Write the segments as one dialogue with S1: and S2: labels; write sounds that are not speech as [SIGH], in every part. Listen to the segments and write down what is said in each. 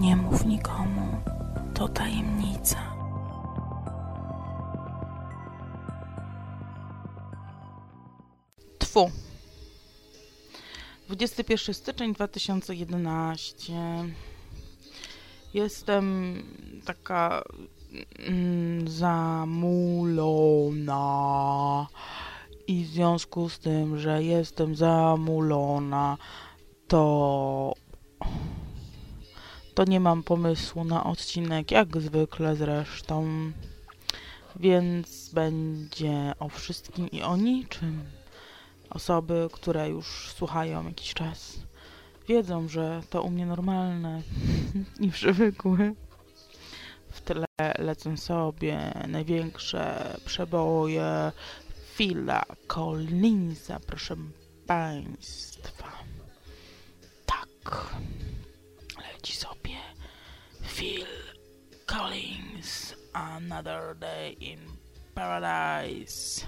S1: Nie mów nikomu, to tajemnica.
S2: Tfu. 21 styczeń 2011. Jestem taka mm, zamulona. I w związku z tym, że jestem zamulona, to to nie mam pomysłu na odcinek, jak zwykle zresztą. Więc będzie o wszystkim i o niczym. Osoby, które już słuchają jakiś czas, wiedzą, że to u mnie normalne [LAUGHS] i przywykłe. W tle lecą sobie największe przeboje Phila Collinsa, proszę Państwa. Tak, leci sobie Phil Collins, Another Day in Paradise.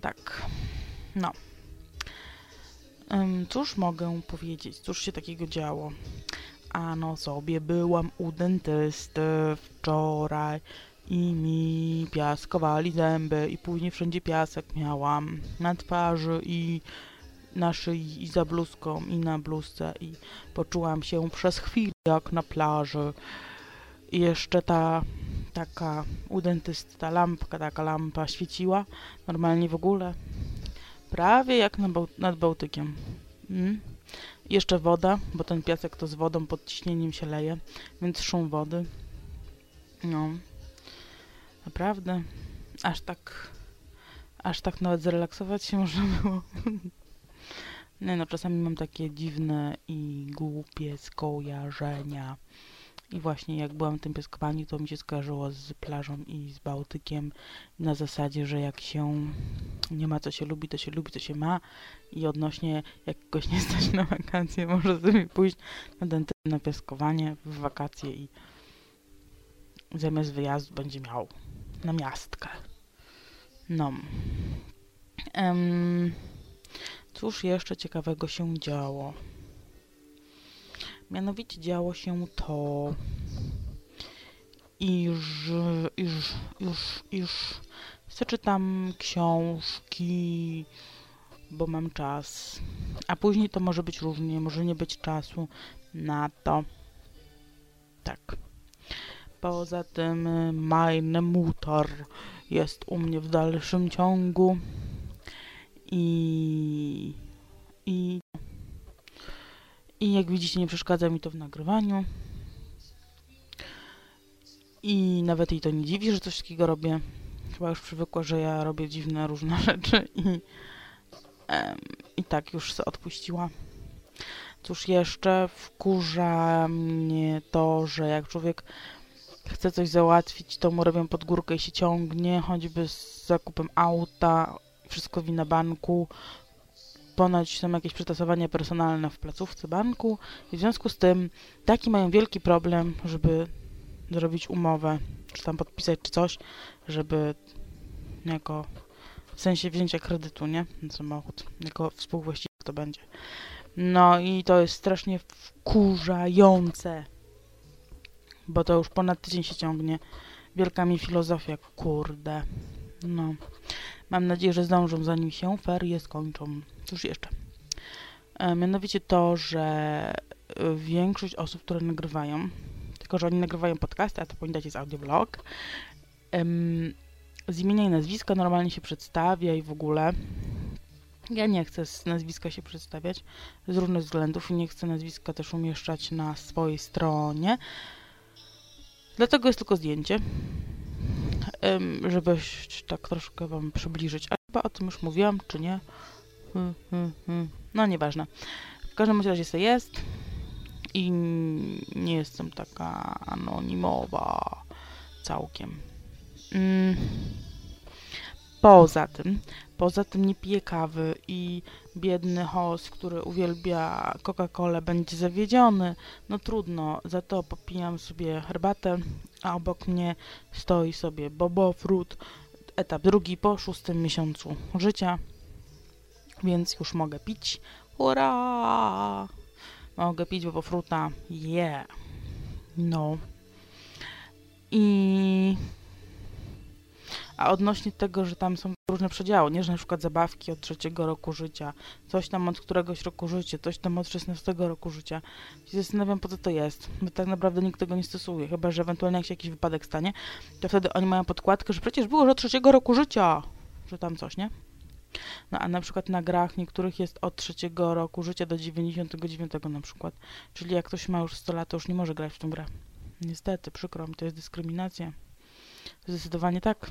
S2: Tak, no. Cóż mogę powiedzieć? Cóż się takiego działo? Ano sobie byłam u dentysty wczoraj i mi piaskowali zęby i później wszędzie piasek miałam na twarzy i na szyi i za bluzką i na bluzce i poczułam się przez chwilę jak na plaży. I jeszcze ta taka u dentysty ta lampka, taka lampa świeciła normalnie w ogóle. Prawie jak na Bał nad Bałtykiem. Mm. Jeszcze woda, bo ten piasek to z wodą pod ciśnieniem się leje, więc szum wody. No. Naprawdę. Aż tak aż tak nawet zrelaksować się [LAUGHS] można było. Nie no, czasami mam takie dziwne i głupie skojarzenia. I właśnie jak byłam w tym piaskowaniu, to mi się skojarzyło z plażą i z Bałtykiem na zasadzie, że jak się nie ma co się lubi, to się lubi, co się ma. I odnośnie jak kogoś nie stać na wakacje, [LAUGHS] może sobie pójść na ten na piaskowanie w wakacje i zamiast wyjazdu będzie miał na miastkę. No. Um, cóż jeszcze ciekawego się działo? Mianowicie działo się to, iż, iż, iż, iż przeczytam książki, bo mam czas. A później to może być różnie, może nie być czasu na to. Tak. Poza tym Meine Mutter jest u mnie w dalszym ciągu i i i jak widzicie nie przeszkadza mi to w nagrywaniu. I nawet jej to nie dziwi, że coś takiego robię. Chyba już przywykła, że ja robię dziwne różne [LAUGHS] rzeczy i em, i tak już se odpuściła. Cóż jeszcze? Wkurza mnie to, że jak człowiek chce coś załatwić, to mu robią pod górkę i się ciągnie, choćby z zakupem auta, wszystko wina banku. Ponoć są jakieś przetasowania personalne w placówce banku i w związku z tym taki mają wielki problem, żeby zrobić umowę, czy tam podpisać, czy coś, żeby jako w sensie wzięcia kredytu, nie? Samochód, jako współwłaściciel to będzie. No i to jest strasznie wkurzające bo to już ponad tydzień się ciągnie. Wielka mi filozofia, kurde. No. Mam nadzieję, że zdążą zanim się ferie skończą. Cóż jeszcze? E, mianowicie to, że e, większość osób, które nagrywają, tylko że oni nagrywają podcasty, a to pamiętacie jest audioblog, em, z imienia i nazwiska normalnie się przedstawia i w ogóle. Ja nie chcę z nazwiska się przedstawiać z różnych względów i nie chcę nazwiska też umieszczać na swojej stronie. Dlatego jest tylko zdjęcie, żeby tak troszkę wam przybliżyć. A chyba o tym już mówiłam, czy nie? Hmm, hmm, hmm. No nieważne. W każdym razie to jest i nie jestem taka anonimowa całkiem. Poza tym, poza tym nie piję kawy i biedny host, który uwielbia Coca-Colę, będzie zawiedziony. No trudno, za to popijam sobie herbatę, a obok mnie stoi sobie Bobo Fruit, etap drugi po szóstym miesiącu życia, więc już mogę pić. Hurra! Mogę pić Bobo Fruta, yeah! No. I... A odnośnie tego, że tam są różne przedziały, nie? Że na przykład zabawki od trzeciego roku życia, coś tam od któregoś roku życia, coś tam od 16 roku życia. się zastanawiam, po co to jest. Bo tak naprawdę nikt tego nie stosuje, chyba że ewentualnie jak się jakiś wypadek stanie, to wtedy oni mają podkładkę, że przecież było, że od trzeciego roku życia, że tam coś, nie? No a na przykład na grach niektórych jest od trzeciego roku życia do 99 na przykład. Czyli jak ktoś ma już 100 lat, to już nie może grać w tą grę. Niestety, przykro mi, to jest dyskryminacja. Zdecydowanie tak.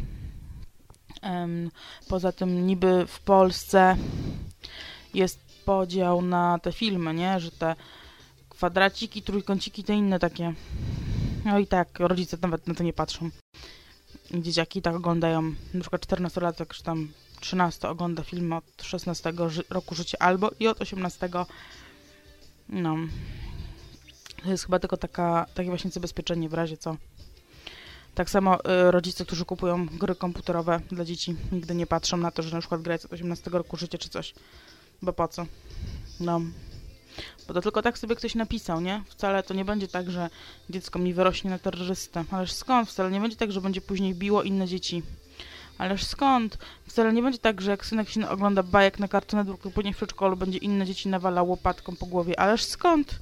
S2: Poza tym niby w Polsce jest podział na te filmy, nie? Że te kwadraciki, trójkąciki, te inne takie. No i tak, rodzice nawet na to nie patrzą. Dzieciaki tak oglądają, na przykład 14-latek, czy tam 13 ogląda film od 16 ży roku życia albo i od 18. No. To jest chyba tylko taka, takie właśnie zabezpieczenie w razie co. Tak samo y, rodzice, którzy kupują gry komputerowe dla dzieci, nigdy nie patrzą na to, że na przykład gra jest od 18 roku życia czy coś. Bo po co? No. Bo to tylko tak sobie ktoś napisał, nie? Wcale to nie będzie tak, że dziecko mi wyrośnie na terrorystę. Ależ skąd? Wcale nie będzie tak, że będzie później biło inne dzieci. Ależ skąd? Wcale nie będzie tak, że jak synek się ogląda bajek na Cartoon Network, później w przedszkolu będzie inne dzieci nawala łopatką po głowie. Ależ skąd?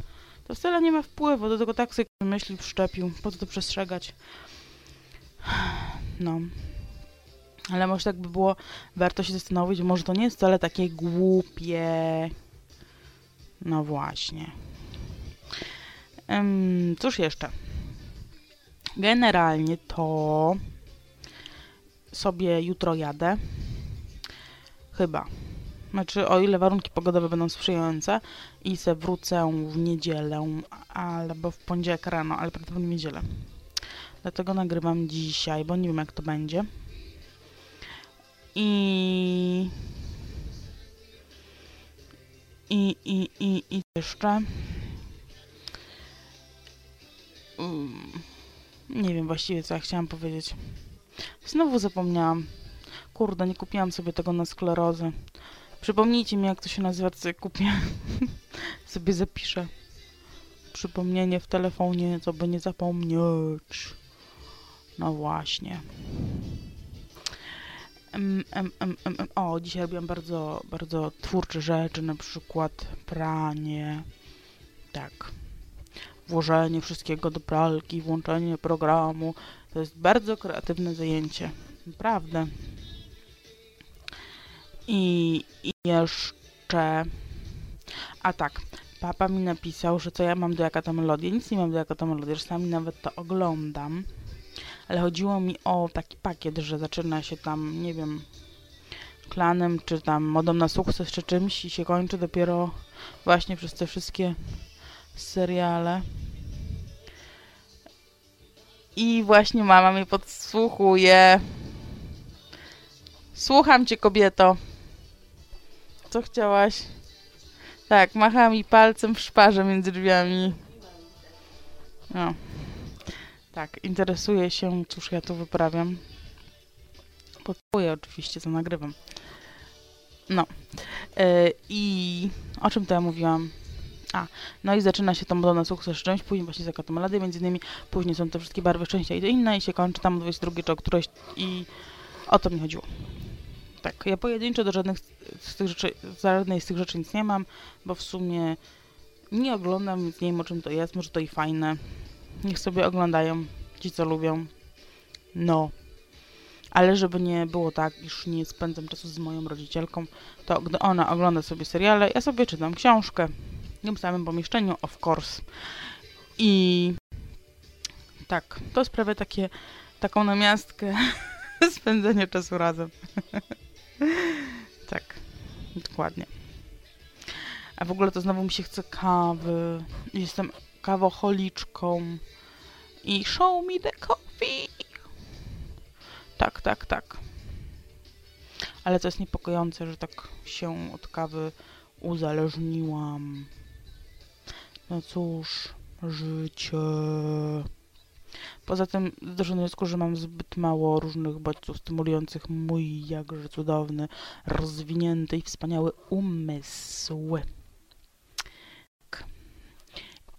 S2: To wcale nie ma wpływu, do tego tak sobie myśli wszczepił. Po co to przestrzegać? No. Ale może tak by było, warto się zastanowić, może to nie jest wcale takie głupie. No właśnie. Um, cóż jeszcze? Generalnie to sobie jutro jadę. Chyba. Znaczy, o ile warunki pogodowe będą sprzyjające i se wrócę w niedzielę albo w poniedziałek rano, ale prawdopodobnie w niedzielę. Dlatego nagrywam dzisiaj, bo nie wiem jak to będzie. I... I, i, i, i jeszcze... Um, nie wiem właściwie co ja chciałam powiedzieć. Znowu zapomniałam. Kurde, nie kupiłam sobie tego na sklerozę. Przypomnijcie mi, jak to się nazywa, co kupię. [LAUGHS] sobie zapiszę. Przypomnienie w telefonie, co by nie zapomnieć. No właśnie. O, dzisiaj robiłam bardzo, bardzo twórcze rzeczy, na przykład pranie. Tak. Włożenie wszystkiego do pralki, włączenie programu. To jest bardzo kreatywne zajęcie. Naprawdę. I, i jeszcze... A tak, papa mi napisał, że co ja mam do jaka ta melodia. Nic nie mam do jaka ta melodia, czasami nawet to oglądam ale chodziło mi o taki pakiet, że zaczyna się tam, nie wiem, klanem, czy tam modą na sukces, czy czymś i się kończy dopiero właśnie przez te wszystkie seriale. I właśnie mama mnie podsłuchuje. Słucham cię, kobieto. Co chciałaś? Tak, macha mi palcem w szparze między drzwiami. No. Tak, interesuje się, cóż ja tu wyprawiam. Podsłuchuję oczywiście, co nagrywam. No. Yy, I o czym to ja mówiłam? A, no i zaczyna się to moda na sukces szczęść, później właśnie zakładam melody, między innymi, później są te wszystkie barwy szczęścia i to inne i się kończy tam 22 czy o któreś i o to mi chodziło. Tak, ja pojedynczo do żadnych z tych rzeczy, żadnej z tych rzeczy nic nie mam, bo w sumie nie oglądam, więc nie wiem o czym to jest, może to i fajne. Niech sobie oglądają ci, co lubią. No. Ale żeby nie było tak, iż nie spędzam czasu z moją rodzicielką, to gdy ona ogląda sobie seriale, ja sobie czytam książkę. W tym samym pomieszczeniu, of course. I tak, to sprawia takie, taką namiastkę [LAUGHS] spędzenia czasu razem. [LAUGHS] tak, dokładnie. A w ogóle to znowu mi się chce kawy. Jestem kawocholiczką. I show me the coffee. Tak, tak, tak. Ale to jest niepokojące, że tak się od kawy uzależniłam. No cóż, życie. Poza tym doszedłem do wniosku, że mam zbyt mało różnych bodźców stymulujących mój jakże cudowny, rozwinięty i wspaniały umysł.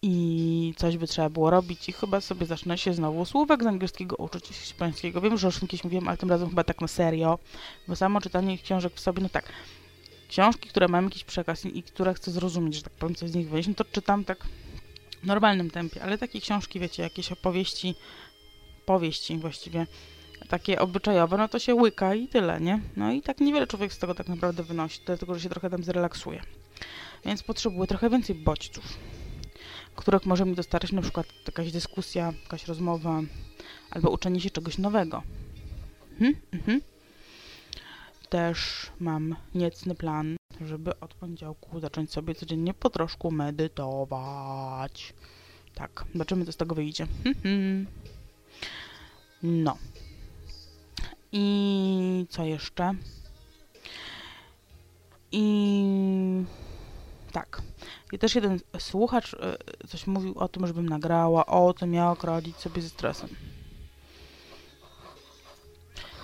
S2: I coś by trzeba było robić i chyba sobie zacznę się znowu słówek z angielskiego uczyć hiszpańskiego. Wiem, że już kiedyś mówiłem, ale tym razem chyba tak na serio, bo samo czytanie książek w sobie, no tak, książki, które mają jakiś przekaz i, które chcę zrozumieć, że tak powiem, coś z nich wyjść, no to czytam tak w normalnym tempie, ale takie książki, wiecie, jakieś opowieści, powieści właściwie, takie obyczajowe, no to się łyka i tyle, nie? No i tak niewiele człowiek z tego tak naprawdę wynosi, dlatego, że się trochę tam zrelaksuje. Więc potrzebuję trochę więcej bodźców, których może mi dostarczyć na przykład jakaś dyskusja, jakaś rozmowa, albo uczenie się czegoś nowego. Mhm, mhm. Też mam niecny plan, żeby od poniedziałku zacząć sobie codziennie po troszku medytować. Tak, zobaczymy, co z tego wyjdzie. Mhm. No. I co jeszcze? I tak. I też jeden słuchacz e, coś mówił o tym, żebym nagrała o tym, jak radzić sobie ze stresem.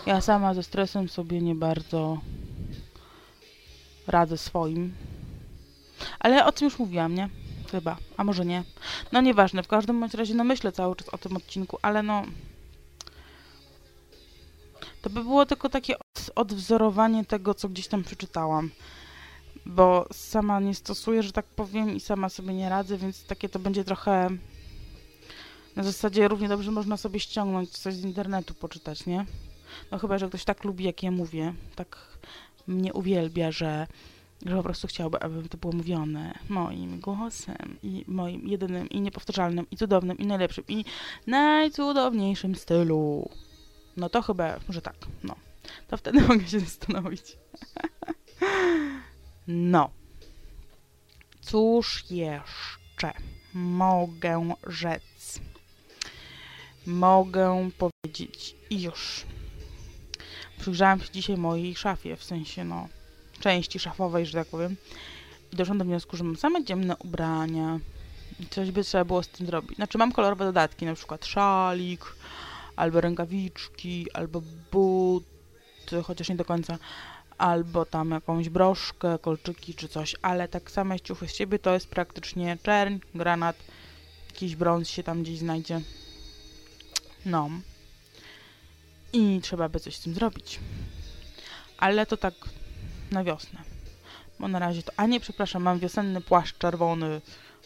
S2: Ja sama ze stresem sobie nie bardzo radzę swoim. Ale o tym już mówiłam, nie? Chyba. A może nie? No nieważne. W każdym bądź razie, no myślę cały czas o tym odcinku, ale no... To by było tylko takie odwzorowanie tego, co gdzieś tam przeczytałam. Bo sama nie stosuję, że tak powiem, i sama sobie nie radzę, więc takie to będzie trochę... Na zasadzie równie dobrze można sobie ściągnąć coś z internetu, poczytać, nie? No chyba, że ktoś tak lubi, jak ja mówię, tak mnie uwielbia, że, że po prostu chciałby, aby to było mówione moim głosem i moim jedynym i niepowtarzalnym i cudownym i najlepszym i najcudowniejszym stylu. No to chyba, że tak, no. To wtedy [LAUGHS] mogę się zastanowić. No. Cóż jeszcze mogę rzec? Mogę powiedzieć już przyjrzałam się dzisiaj mojej szafie, w sensie no części szafowej, że tak powiem. I doszłam do wniosku, że mam same ciemne ubrania. Coś by trzeba było z tym zrobić. Znaczy mam kolorowe dodatki, na przykład szalik, albo rękawiczki, albo buty, chociaż nie do końca, albo tam jakąś broszkę, kolczyki czy coś, ale tak same ciuchy z siebie to jest praktycznie czerń, granat, jakiś brąz się tam gdzieś znajdzie. No. I trzeba by coś z tym zrobić. Ale to tak na wiosnę. Bo na razie to... A nie, przepraszam, mam wiosenny płaszcz czerwony.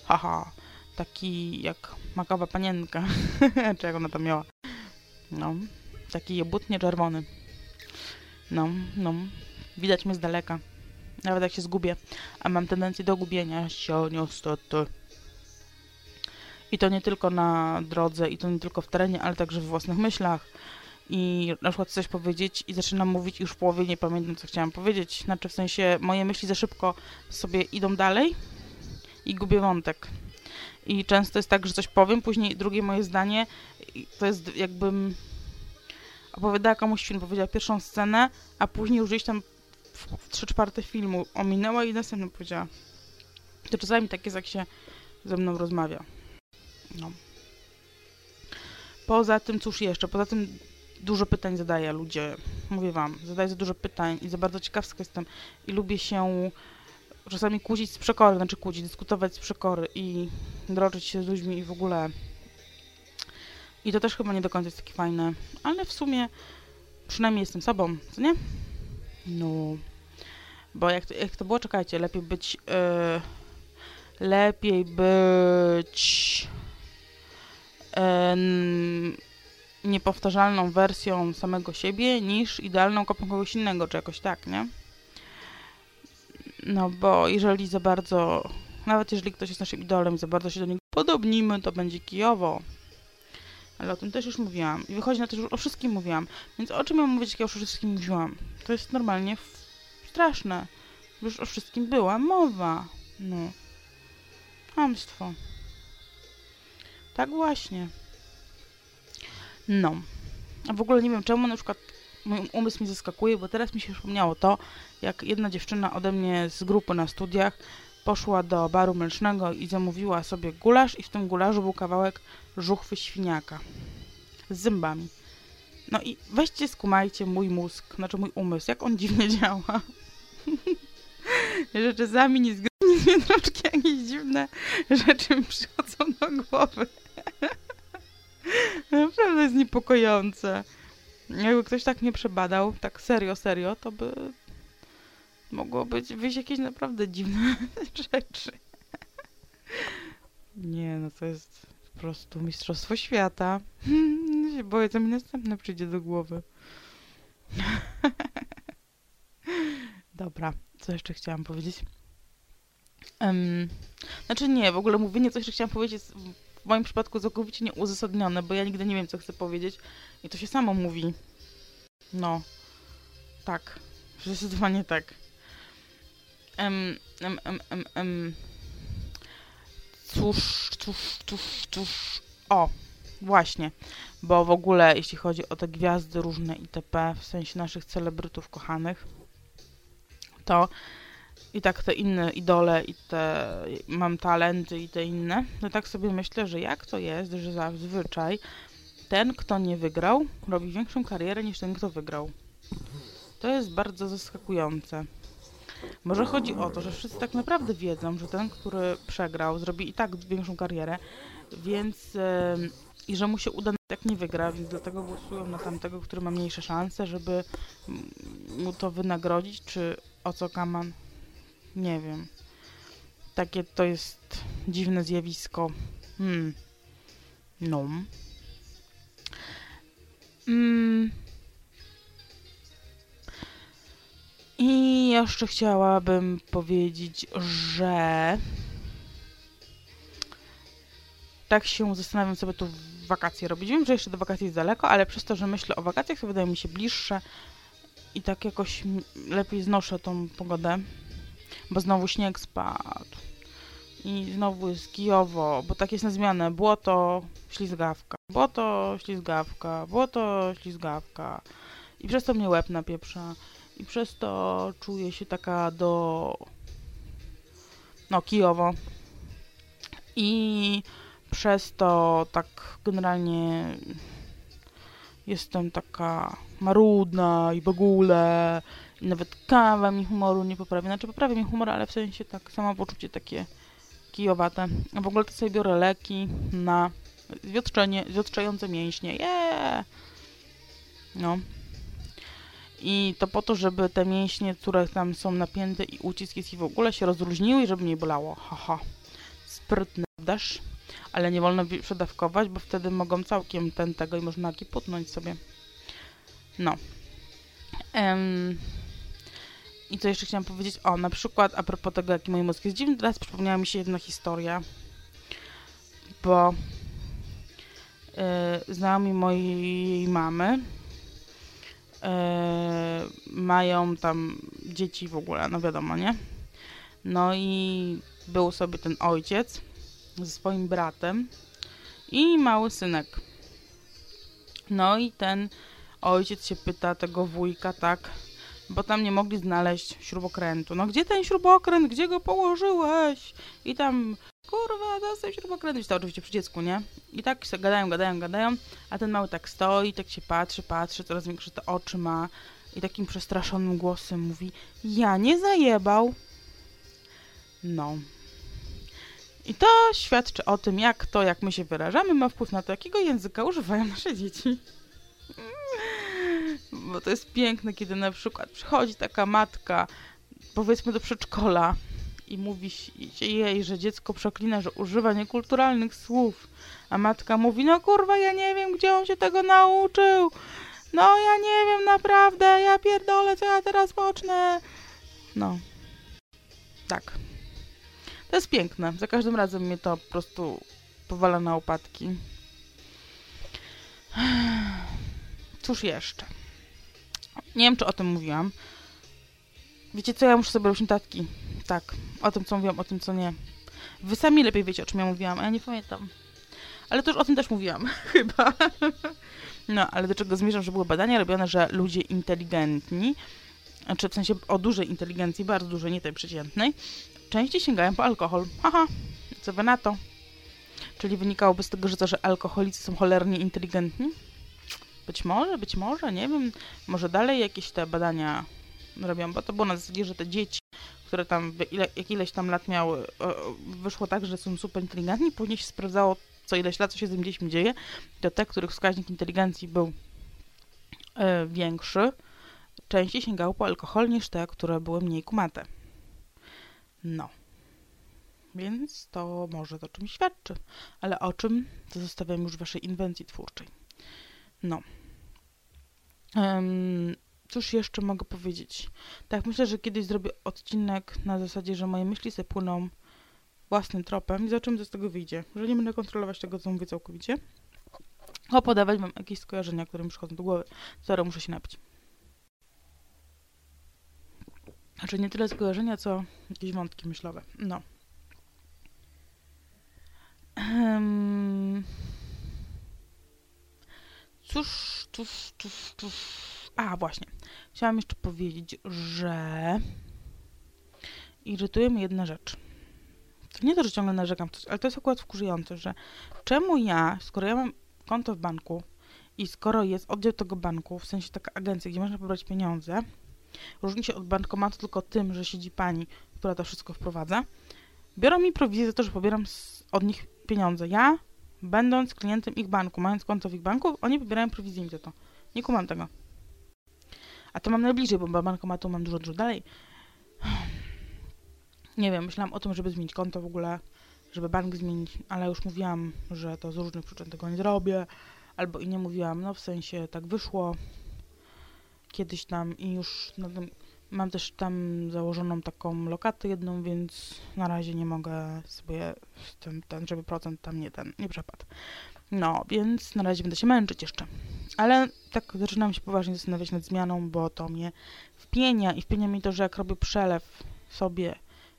S2: Haha. Taki jak makawa panienka. [LAUGHS] Czy jak ona to miała. No. Taki jebutnie czerwony. No, no. Widać mnie z daleka. Nawet jak się zgubię. A mam tendencję do gubienia się niestety. I to nie tylko na drodze, i to nie tylko w terenie, ale także w własnych myślach i na przykład coś powiedzieć i zaczynam mówić już w połowie nie pamiętam, co chciałam powiedzieć. Znaczy w sensie moje myśli za szybko sobie idą dalej i gubię wątek. I często jest tak, że coś powiem, później drugie moje zdanie to jest jakbym opowiadała komuś film, powiedziała pierwszą scenę, a później już gdzieś tam trzy czwarte filmu ominęła i następną powiedziała. To czasami tak jest, jak się ze mną rozmawia. No. Poza tym, cóż jeszcze? Poza tym dużo pytań zadaję ludzie. Mówię wam, zadaję za dużo pytań i za bardzo ciekawska jestem i lubię się czasami kłócić z przekory, znaczy kłócić, dyskutować z przekory i drożyć się z ludźmi i w ogóle. I to też chyba nie do końca jest takie fajne, ale w sumie przynajmniej jestem sobą, co nie? No. Bo jak to, jak to było, czekajcie, lepiej być. Yy, lepiej być. Yy, niepowtarzalną wersją samego siebie niż idealną kopią kogoś innego, czy jakoś tak, nie? No bo jeżeli za bardzo, nawet jeżeli ktoś jest naszym idolem i za bardzo się do niego podobnimy, to będzie kijowo. Ale o tym też już mówiłam. I wychodzi na to, że już o wszystkim mówiłam. Więc o czym ja mówić, jak ja już o wszystkim mówiłam? To jest normalnie straszne. Już o wszystkim była mowa. No. Hamstwo. Tak właśnie. No. A w ogóle nie wiem czemu, na przykład mój umysł mi zaskakuje, bo teraz mi się przypomniało to, jak jedna dziewczyna ode mnie z grupy na studiach poszła do baru mlecznego i zamówiła sobie gulasz i w tym gulaszu był kawałek żuchwy świniaka z zębami. No i weźcie, skumajcie mój mózg, znaczy mój umysł, jak on dziwnie [LAUGHS] działa. [LAUGHS] że czasami nie zgodzi mi [LAUGHS] troszkę jakieś dziwne rzeczy mi przychodzą do głowy. [LAUGHS] Naprawdę jest niepokojące. Jakby ktoś tak nie przebadał, tak serio, serio, to by mogło być wyjść jakieś naprawdę dziwne rzeczy. Nie, no to jest po prostu mistrzostwo świata. Się boję, co mi następne przyjdzie do głowy. Dobra, co jeszcze chciałam powiedzieć? Um, znaczy nie, w ogóle mówienie coś, co chciałam powiedzieć jest w moim przypadku całkowicie nieuzasadnione, bo ja nigdy nie wiem, co chcę powiedzieć i to się samo mówi. No, tak, zdecydowanie tak. Um, um, um, um. Cóż, cóż, cóż, cóż. O, właśnie. Bo w ogóle, jeśli chodzi o te gwiazdy różne itp., w sensie naszych celebrytów kochanych, to i tak te inne idole i te mam talenty i te inne, to tak sobie myślę, że jak to jest, że zazwyczaj ten, kto nie wygrał, robi większą karierę niż ten, kto wygrał. To jest bardzo zaskakujące. Może chodzi o to, że wszyscy tak naprawdę wiedzą, że ten, który przegrał, zrobi i tak większą karierę, więc yy, i że mu się uda, jak nie wygra, więc dlatego głosują na tamtego, który ma mniejsze szanse, żeby mu to wynagrodzić, czy o co Kaman? Nie wiem. Takie to jest dziwne zjawisko. Hmm. No. Mm. I jeszcze chciałabym powiedzieć, że tak się zastanawiam, by tu wakacje robić. Wiem, że jeszcze do wakacji jest daleko, ale przez to, że myślę o wakacjach, to wydaje mi się bliższe i tak jakoś lepiej znoszę tą pogodę, bo znowu śnieg spadł. I znowu jest kijowo, bo tak jest na zmianę, błoto, ślizgawka, błoto, ślizgawka, błoto, ślizgawka. I przez to mnie łeb napieprza. I przez to czuję się taka do no kijowo. I przez to tak generalnie jestem taka marudna i w ogóle i nawet kawa mi humoru nie poprawia. Znaczy poprawia mi humor, ale w sensie tak samopoczucie takie kijowate. A w ogóle to sobie biorę leki na zwiotczenie, zwiotczające mięśnie. Yeah! No. I to po to, żeby te mięśnie, które tam są napięte i ucisk jest i w ogóle się rozluźniły i żeby nie bolało. Haha. Sprytny dasz ale nie wolno przedawkować, bo wtedy mogą całkiem ten tego i można kiputnąć sobie. No. Um, I co jeszcze chciałam powiedzieć? O, na przykład a propos tego, jaki mój mózg jest dziwny, teraz przypomniała mi się jedna historia, bo yy, znajomi mojej mamy yy, mają tam dzieci w ogóle, no wiadomo, nie? No i był sobie ten ojciec, ze swoim bratem i mały synek. No i ten ojciec się pyta tego wujka, tak, bo tam nie mogli znaleźć śrubokrętu. No gdzie ten śrubokręt? Gdzie go położyłeś? I tam, kurwa, dostaj śrubokręt. I to oczywiście przy dziecku, nie? I tak się gadają, gadają, gadają, a ten mały tak stoi, tak się patrzy, patrzy, coraz większe te oczy ma i takim przestraszonym głosem mówi, ja nie zajebał. No. I to świadczy o tym, jak to, jak my się wyrażamy, ma wpływ na to, jakiego języka używają nasze dzieci. Bo to jest piękne, kiedy na przykład przychodzi taka matka, powiedzmy do przedszkola i mówi się jej, że dziecko przeklina, że używa niekulturalnych słów, a matka mówi, no kurwa, ja nie wiem, gdzie on się tego nauczył. No, ja nie wiem, naprawdę, ja pierdolę, co ja teraz pocznę. No. Tak. To jest piękne. Za każdym razem mnie to po prostu powala na opadki. Cóż jeszcze? Nie wiem, czy o tym mówiłam. Wiecie co, ja muszę sobie robić notatki. Tak, o tym, co mówiłam, o tym, co nie. Wy sami lepiej wiecie, o czym ja mówiłam, a ja nie pamiętam. Ale też o tym też mówiłam, [LAUGHS] chyba. No, ale do czego zmierzam, że były badania robione, że ludzie inteligentni, znaczy w sensie o dużej inteligencji, bardzo dużej, nie tej przeciętnej, częściej sięgają po alkohol. Haha, co wy na to? Czyli wynikałoby z tego, że to, że alkoholicy są cholernie inteligentni? Być może, być może, nie wiem. Może dalej jakieś te badania robią, bo to było na zasadzie, że te dzieci, które tam ile, jak ileś tam lat miały, wyszło tak, że są super inteligentni, później się sprawdzało co ileś lat, co się z tym dziećmi dzieje, to te, których wskaźnik inteligencji był e, większy, częściej sięgały po alkohol niż te, które były mniej kumate. No. Więc to może to czymś świadczy. Ale o czym, to zostawiam już waszej inwencji twórczej. No. Um, cóż jeszcze mogę powiedzieć? Tak, myślę, że kiedyś zrobię odcinek na zasadzie, że moje myśli se płyną własnym tropem i zobaczymy, co z tego wyjdzie. Że nie będę kontrolować tego, co mówię całkowicie. A podawać wam jakieś skojarzenia, które mi przychodzą do głowy. Zaraz muszę się napić. Znaczy nie tyle skojarzenia, co jakieś wątki myślowe. No. Um, cóż, cóż, cóż, cóż. A, właśnie. Chciałam jeszcze powiedzieć, że irytuje mnie jedna rzecz. To nie to, że ciągle narzekam, ale to jest akurat wkurzające, że czemu ja, skoro ja mam konto w banku i skoro jest oddział tego banku, w sensie taka agencja, gdzie można pobrać pieniądze, różni się od bankomatu tylko tym, że siedzi pani, która to wszystko wprowadza, biorą mi prowizję za to, że pobieram od nich pieniądze. Ja, będąc klientem ich banku, mając konto w ich banku, oni pobierają prowizję za to. Nie kumam tego. A to mam najbliżej, bo bankomatu mam dużo, dużo dalej. [SIGHS] Nie wiem, myślałam o tym, żeby zmienić konto w ogóle, żeby bank zmienić, ale już mówiłam, że to z różnych przyczyn tego nie zrobię, albo i nie mówiłam, no w sensie tak wyszło kiedyś tam i już no, mam też tam założoną taką lokatę jedną, więc na razie nie mogę sobie ten, ten żeby procent tam nie ten, nie przepadł. No, więc na razie będę się męczyć jeszcze. Ale tak zaczynam się poważnie zastanawiać nad zmianą, bo to mnie wpienia i wpienia mi to, że jak robię przelew sobie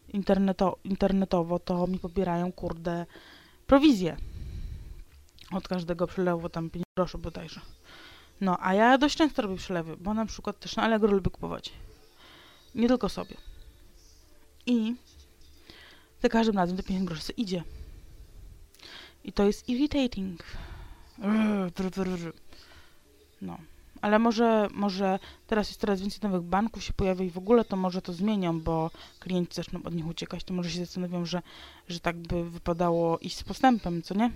S2: interneto, internetowo, to mi pobierają, kurde, prowizję. Od każdego przelewu tam 5 groszy bodajże. No, a ja dość często robię przelewy, bo na przykład też na Allegro lubię kupować. Nie tylko sobie. I za każdym razem te 5 groszy idzie. I to jest irritating. No ale może, może teraz jest coraz więcej nowych banków się pojawia i w ogóle to może to zmienią, bo klienci zaczną od nich uciekać, to może się zastanowią, że, że tak by wypadało iść z postępem, co nie?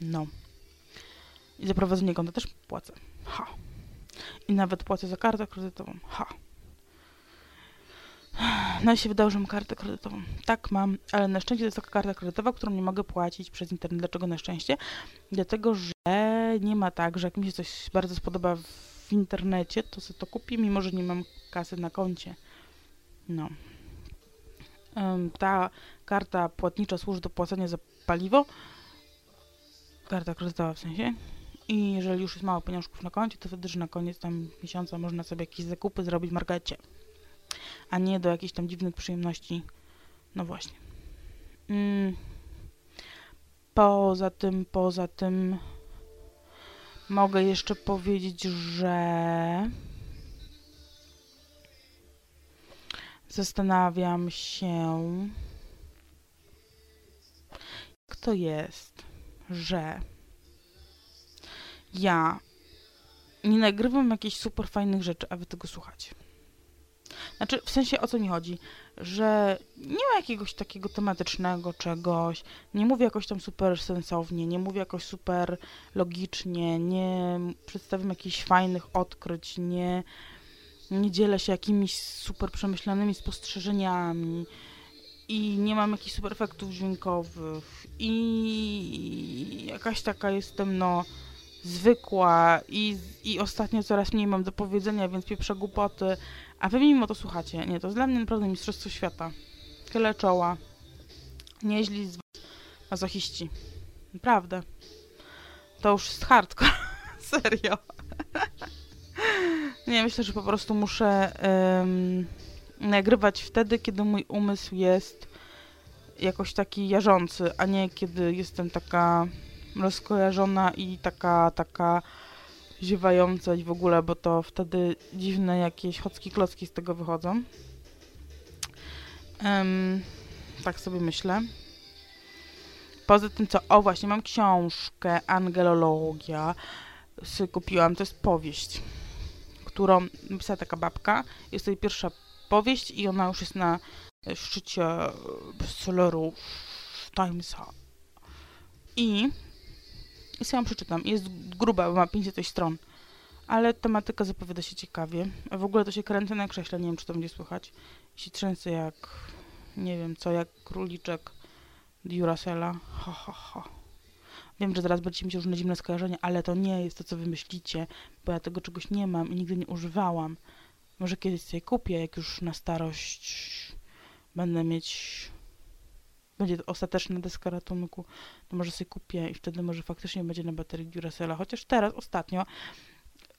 S2: No. I za prowadzenie konta też płacę. Ha. I nawet płacę za kartę kredytową. Ha. No i się wydało, że mam kartę kredytową. Tak, mam, ale na szczęście to jest taka karta kredytowa, którą nie mogę płacić przez internet. Dlaczego na szczęście? Dlatego, że nie ma tak, że jak mi się coś bardzo spodoba w internecie, to sobie to kupię, mimo że nie mam kasy na koncie. No. Ta karta płatnicza służy do płacenia za paliwo. Karta kredytowa w sensie. I jeżeli już jest mało pieniążków na koncie, to wtedy, że na koniec tam miesiąca można sobie jakieś zakupy zrobić w markecie a nie do jakiejś tam dziwnych przyjemności. No właśnie. Mm. Poza tym, poza tym mogę jeszcze powiedzieć, że zastanawiam się, jak to jest, że ja nie nagrywam jakichś super fajnych rzeczy, a wy tego słuchacie. Znaczy, w sensie o co mi chodzi, że nie ma jakiegoś takiego tematycznego czegoś, nie mówię jakoś tam super sensownie, nie mówię jakoś super logicznie, nie przedstawiam jakichś fajnych odkryć, nie, nie dzielę się jakimiś super przemyślanymi spostrzeżeniami i nie mam jakichś super efektów dźwiękowych i jakaś taka jestem, no zwykła i, i ostatnio coraz mniej mam do powiedzenia, więc pieprzę głupoty, a wy mimo to słuchacie. Nie, to jest dla mnie naprawdę mistrzostwo świata. Tyle czoła. Nieźli z mazochiści. Naprawdę. To już jest hardcore. [LAUGHS] Serio. Nie, myślę, że po prostu muszę nagrywać wtedy, kiedy mój umysł jest jakoś taki jarzący, a nie kiedy jestem taka rozkojarzona i taka, taka ziewająca i w ogóle, bo to wtedy dziwne jakieś chocki klocki z tego wychodzą. Um, tak sobie myślę. Poza tym co, o właśnie, mam książkę Angelologia, kupiłam, to jest powieść, którą napisała taka babka. Jest to jej pierwsza powieść i ona już jest na szczycie bestsellerów Timesa. I, i sobie ją przeczytam. Jest gruba, bo ma 500 coś stron. Ale tematyka zapowiada się ciekawie. A w ogóle to się kręcę na krześle, nie wiem czy to będzie słychać. się trzęsę jak, nie wiem co, jak króliczek Duracella. Ho, ho, ho. Wiem, że zaraz będziecie mieć różne dziwne skojarzenia, ale to nie jest to, co wy myślicie, bo ja tego czegoś nie mam i nigdy nie używałam. Może kiedyś sobie kupię, jak już na starość będę mieć... Będzie to ostateczna deska ratunku, to może sobie kupię i wtedy może faktycznie będzie na baterii Duracella. Chociaż teraz, ostatnio,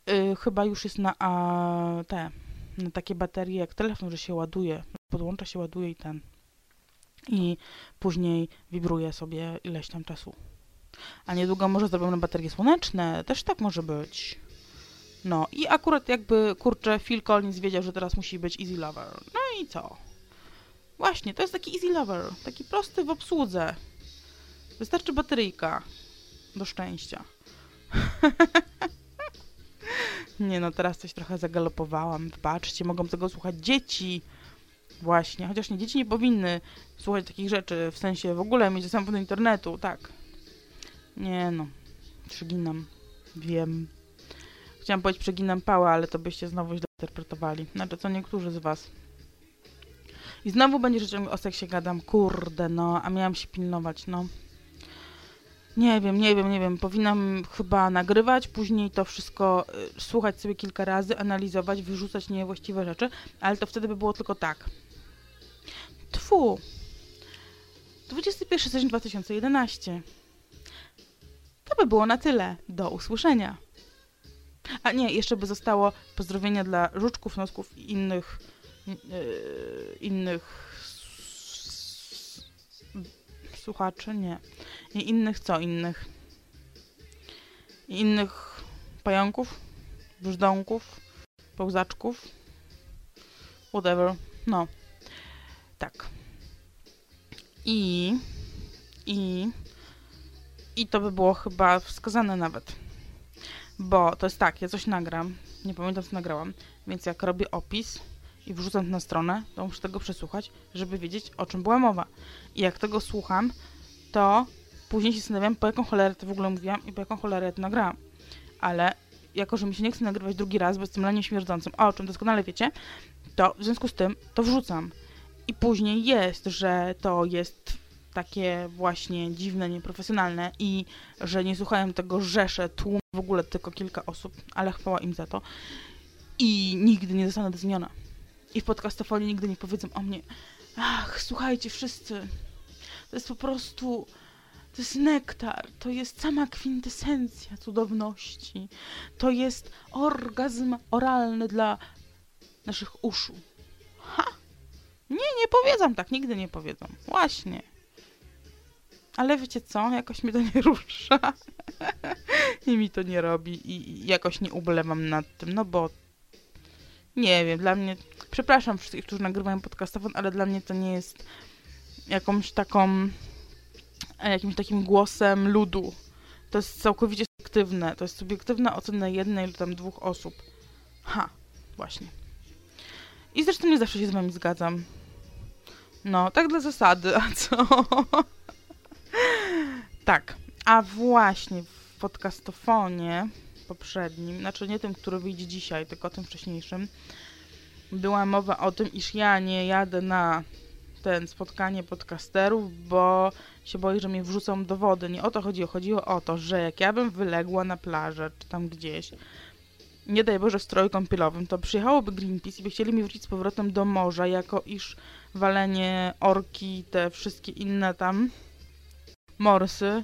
S2: yy, chyba już jest na a, te, na takie baterie jak telefon, że się ładuje, podłącza się, ładuje i ten. I później wibruje sobie ileś tam czasu. A niedługo może zrobią na baterie słoneczne, też tak może być. No i akurat jakby, kurczę, Phil Collins wiedział, że teraz musi być Easy Lover. No i co? Właśnie, to jest taki Easy Lover, taki prosty w obsłudze. Wystarczy bateryjka do szczęścia. [LAUGHS] Nie no, teraz coś trochę zagalopowałam. Wybaczcie, mogą tego słuchać dzieci. Właśnie, chociaż nie, dzieci nie powinny słuchać takich rzeczy, w sensie w ogóle mieć dostępu do internetu, tak. Nie no, przeginam, wiem. Chciałam powiedzieć przeginam pałę, ale to byście znowu źle interpretowali. Znaczy, co niektórzy z was. I znowu będzie rzeczą o seksie gadam, kurde no, a miałam się pilnować, no. Nie wiem, nie wiem, nie wiem. Powinnam chyba nagrywać, później to wszystko y, słuchać sobie kilka razy, analizować, wyrzucać niewłaściwe rzeczy, ale to wtedy by było tylko tak. Tfu. 21 stycznia 2011. To by było na tyle. Do usłyszenia. A nie, jeszcze by zostało pozdrowienia dla żuczków, nosków i innych innych słuchaczy, nie. I innych co innych? Innych pająków, brzdąków, pełzaczków, whatever. No. Tak. I i i to by było chyba wskazane nawet. Bo to jest tak, ja coś nagram, nie pamiętam co nagrałam, więc jak robię opis i wrzucam na stronę, to muszę tego przesłuchać, żeby wiedzieć o czym była mowa. I jak tego słucham, to później się zastanawiam, po jaką cholerę to w ogóle mówiłam i po jaką cholerę ja to nagrałam. Ale jako, że mi się nie chce nagrywać drugi raz, bo jestem leniem śmierdzącym, o czym doskonale wiecie, to w związku z tym to wrzucam. I później jest, że to jest takie właśnie dziwne, nieprofesjonalne i że nie słuchają tego rzesze, tłum, w ogóle tylko kilka osób, ale chwała im za to. I nigdy nie zostanę doceniona. I w podcastofonie nigdy nie powiedzą o mnie ach, słuchajcie wszyscy, to jest po prostu to jest nektar, to jest sama kwintesencja cudowności. To jest orgazm oralny dla naszych uszu. Ha! Nie, nie powiedzą tak, nigdy nie powiedzą. Właśnie. Ale wiecie co? Jakoś mnie to nie [LAUGHS] rusza. I mi to nie robi. I jakoś nie ubolewam nad tym, no bo nie wiem, dla mnie... Przepraszam wszystkich, którzy nagrywają podcastową, ale dla mnie to nie jest jakąś taką... jakimś takim głosem ludu. To jest całkowicie subiektywne. To jest subiektywna ocena jednej lub tam dwóch osób. Ha, właśnie. I zresztą nie zawsze się z wami zgadzam. No, tak dla zasady, a co? [LAUGHS] Tak, a właśnie w podcastofonie poprzednim, znaczy nie tym, który wyjdzie dzisiaj, tylko tym wcześniejszym, była mowa o tym, iż ja nie jadę na ten spotkanie podcasterów, bo się boję, że mnie wrzucą do wody. Nie o to chodziło. Chodziło o to, że jak ja bym wyległa na plażę, czy tam gdzieś, nie daj Boże w stroju kąpielowym, to przyjechałoby Greenpeace i by chcieli mi wrócić z powrotem do morza, jako iż walenie orki, te wszystkie inne tam morsy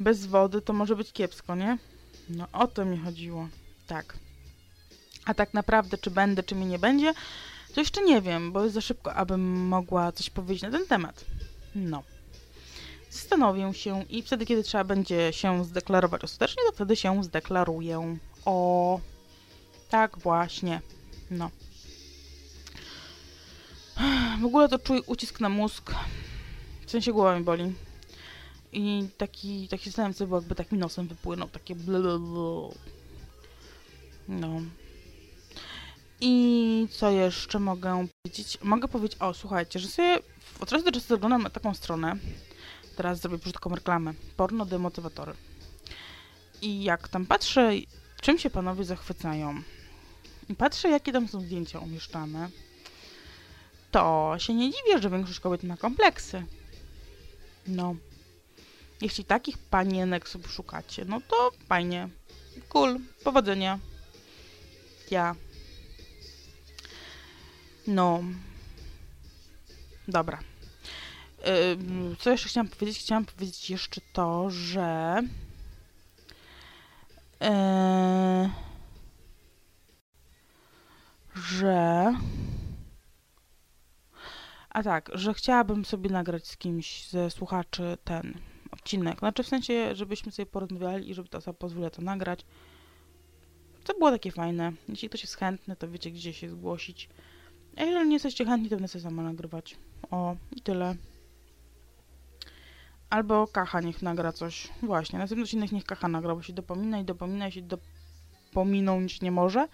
S2: bez wody to może być kiepsko, nie? No o to mi chodziło. Tak. A tak naprawdę, czy będę, czy mi nie będzie, to jeszcze nie wiem, bo jest za szybko, abym mogła coś powiedzieć na ten temat. No. Zastanowię się i wtedy, kiedy trzeba będzie się zdeklarować ostatecznie, to wtedy się zdeklaruję. O, tak właśnie. No. W ogóle to czuję ucisk na mózg. W sensie głowa mi boli. I taki, taki zastanawiam sobie, jakby tak mi nosem wypłynął, takie. No. I co jeszcze mogę powiedzieć? Mogę powiedzieć, o słuchajcie, że sobie od czasu do czasu zaglądam taką stronę, teraz zrobię brzydką reklamę, porno demotywatory. I jak tam patrzę, czym się panowie zachwycają, i patrzę, jakie tam są zdjęcia umieszczane, to się nie dziwię, że większość kobiet ma kompleksy. No. Jeśli takich panienek sobie szukacie, no to fajnie. Cool. Powodzenia. Ja. No. Dobra. Co jeszcze chciałam powiedzieć? Chciałam powiedzieć jeszcze to, że... Yy, że... A tak, że chciałabym sobie nagrać z kimś ze słuchaczy ten odcinek. Znaczy w sensie, żebyśmy sobie porozmawiali i żeby ta osoba pozwoliła to nagrać. To było takie fajne. Jeśli ktoś jest chętny, to wiecie, gdzie się zgłosić. A jeżeli nie jesteście chętni, to będę sobie sama nagrywać. O, i tyle. Albo Kacha niech nagra coś. Właśnie, następny odcinek niech Kacha nagra, bo się dopomina i dopomina się dopominąć nie może.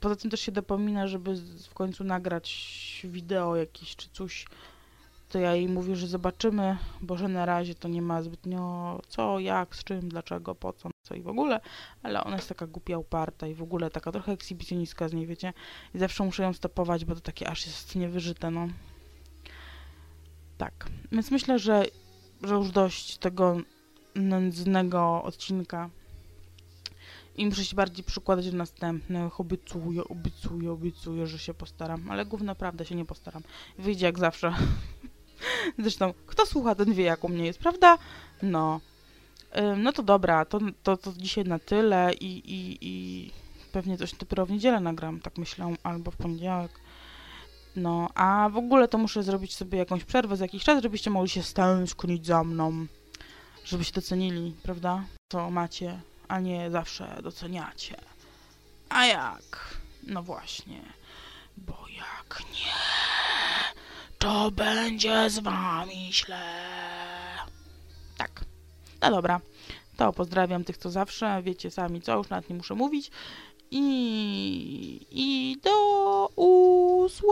S2: Poza tym też się dopomina, żeby w końcu nagrać wideo jakieś czy coś. To ja jej mówię, że zobaczymy, bo że na razie to nie ma zbytnio co, jak, z czym, dlaczego, po co, co i w ogóle, ale ona jest taka głupia, uparta i w ogóle taka trochę ekshibicjonistka z niej, wiecie, i zawsze muszę ją stopować, bo to takie aż jest niewyżyte, no. Tak, więc myślę, że, że już dość tego nędznego odcinka i muszę się bardziej przykładać do następnych. Obiecuję, obiecuję, obiecuję, że się postaram. Ale głównie naprawdę się nie postaram. Wyjdzie jak zawsze. [LAUGHS] Zresztą, kto słucha, ten wie, jak u mnie jest, prawda? No. No to dobra, to, to, to dzisiaj na tyle i, i, i pewnie coś dopiero w niedzielę nagram, tak myślę, albo w poniedziałek. No, a w ogóle to muszę zrobić sobie jakąś przerwę za jakiś czas, żebyście mogli się stęsknić za mną, żebyście docenili, prawda? Co macie a nie zawsze doceniacie. A jak? No właśnie, bo jak nie, to będzie z wami źle. Tak. No dobra. To pozdrawiam tych, co zawsze. Wiecie sami co, już nawet nie muszę mówić. I, i do usłyszenia.